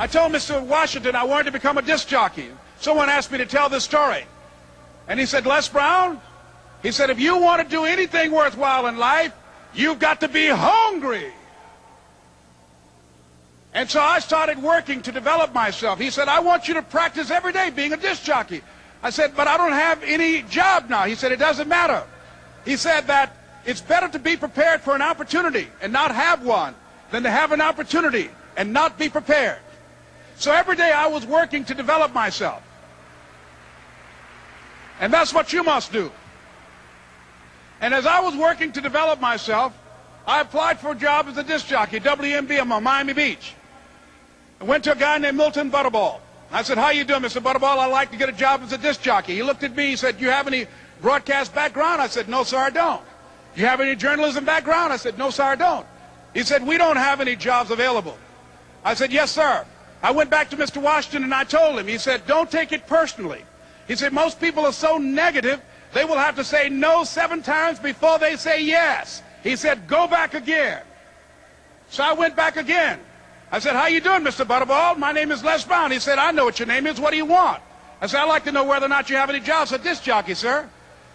I told Mr. Washington I wanted to become a disc jockey. Someone asked me to tell this story. And he said, Les Brown, he said, if you want to do anything worthwhile in life, you've got to be hungry. And so I started working to develop myself. He said, I want you to practice every day being a disc jockey. I said, but I don't have any job now. He said, it doesn't matter. He said that it's better to be prepared for an opportunity and not have one than to have an opportunity and not be prepared. So every day I was working to develop myself. And that's what you must do. And as I was working to develop myself, I applied for a job as a disc jockey, WMBM on Miami Beach. I went to a guy named Milton Butterball. I said, how you doing, Mr. Butterball? I'd like to get a job as a disc jockey. He looked at me, he said, you have any broadcast background? I said, no, sir, I don't. You have any journalism background? I said, no, sir, I don't. He said, we don't have any jobs available. I said, yes, sir. I went back to Mr. Washington and I told him, he said, don't take it personally. He said, most people are so negative, they will have to say no seven times before they say yes. He said, go back again. So I went back again. I said, how you doing, Mr. Butterball? My name is Les Brown. He said, I know what your name is. What do you want? I said, I'd like to know whether or not you have any jobs at this jockey, sir.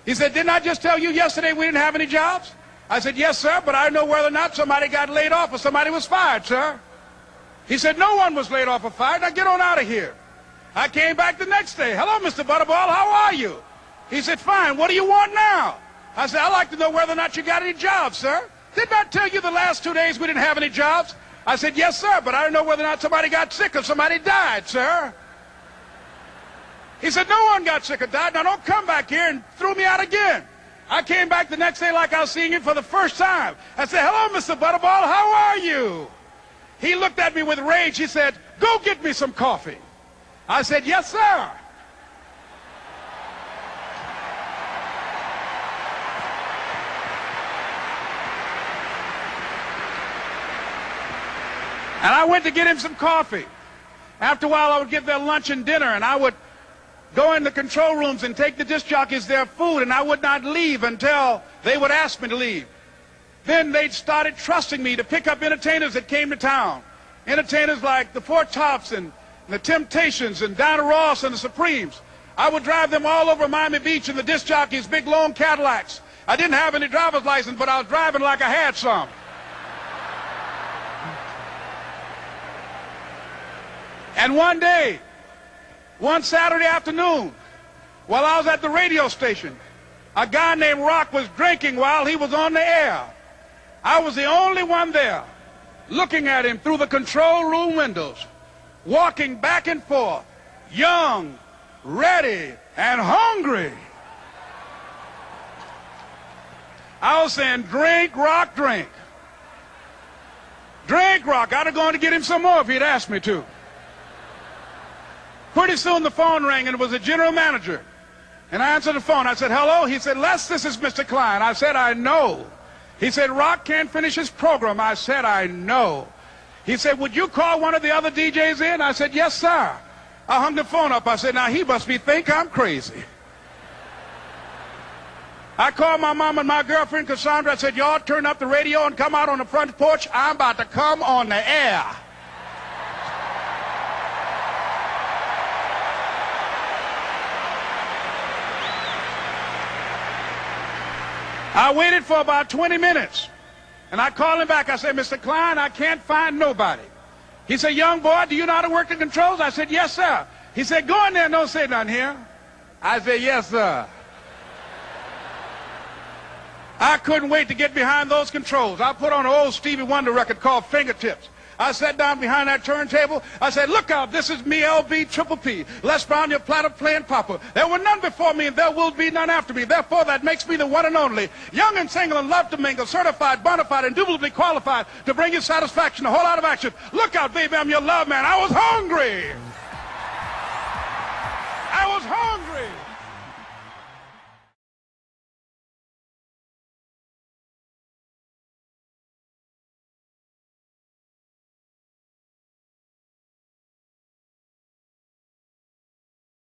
He said, didn't I just tell you yesterday we didn't have any jobs? I said, yes, sir, but I know whether or not somebody got laid off or somebody was fired, sir. He said, no one was laid off or fired. Now get on out of here. I came back the next day. Hello, Mr. Butterball. How are you? He said, fine. What do you want now? I said, I'd like to know whether or not you got any jobs, sir. Didn't I tell you the last two days we didn't have any jobs? I said, yes, sir, but I don't know whether or not somebody got sick or somebody died, sir. He said, no one got sick or died. Now don't come back here and throw me out again. I came back the next day like I was seeing him for the first time. I said, hello, Mr. Butterball, how are you? He looked at me with rage. He said, go get me some coffee. I said, yes, sir. And I went to get him some coffee. After a while, I would give their lunch and dinner, and I would go in the control rooms and take the disc jockeys their food, and I would not leave until they would ask me to leave. Then they'd started trusting me to pick up entertainers that came to town. Entertainers like the Four Tops and, the Temptations and Diana Ross and the Supremes. I would drive them all over Miami Beach in the disc jockeys' big long Cadillacs. I didn't have any driver's license, but I was driving like I had some. And one day, one Saturday afternoon, while I was at the radio station, a guy named Rock was drinking while he was on the air. I was the only one there looking at him through the control room windows, walking back and forth, young, ready, and hungry. I was saying, drink, rock, drink. Drink, rock. I'd have gone to get him some more if he'd asked me to. Pretty soon the phone rang and it was the general manager. And I answered the phone. I said, hello? He said, Les, this is Mr. Klein. I said, I know. He said, Rock can't finish his program. I said, I know. He said, would you call one of the other DJs in? I said, yes, sir. I hung the phone up. I said, now he must be think I'm crazy. I called my mom and my girlfriend Cassandra. I said, y'all turn up the radio and come out on the front porch. I'm about to come on the air. I waited for about 20 minutes. And I called him back. I said, Mr. Klein, I can't find nobody. He said, young boy, do you know how to work the controls? I said, yes, sir. He said, go in there and don't say nothing here. I said, yes, sir. I couldn't wait to get behind those controls. I put on an old Stevie Wonder record called Fingertips. I sat down behind that turntable. I said, look out, this is me, LB Triple P. Les Brown, your platter playing papa. There were none before me and there will be none after me. Therefore, that makes me the one and only. Young and single and love to mingle, certified, bona fide, indubitably qualified to bring you satisfaction, a whole lot of action. Look out, baby, I'm your love man. I was hungry. I was hungry.